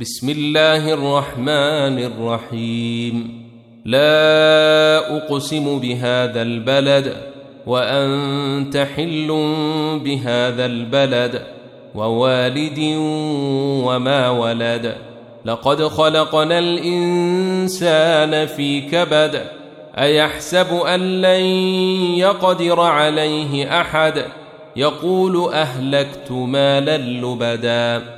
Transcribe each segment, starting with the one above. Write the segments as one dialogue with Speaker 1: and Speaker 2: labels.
Speaker 1: بسم الله الرحمن الرحيم لا اقسم بهذا البلد وانت حل بهذا البلد ووالد وما ولد لقد خلقنا الانسان في كبد ايحسب ان لن يقدر عليه احد يقول اهلكت مالا لبدا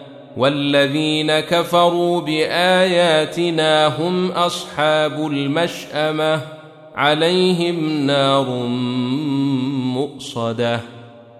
Speaker 1: والذين كفروا بآياتنا هم أصحاب المشأمة عليهم نار مؤصدة.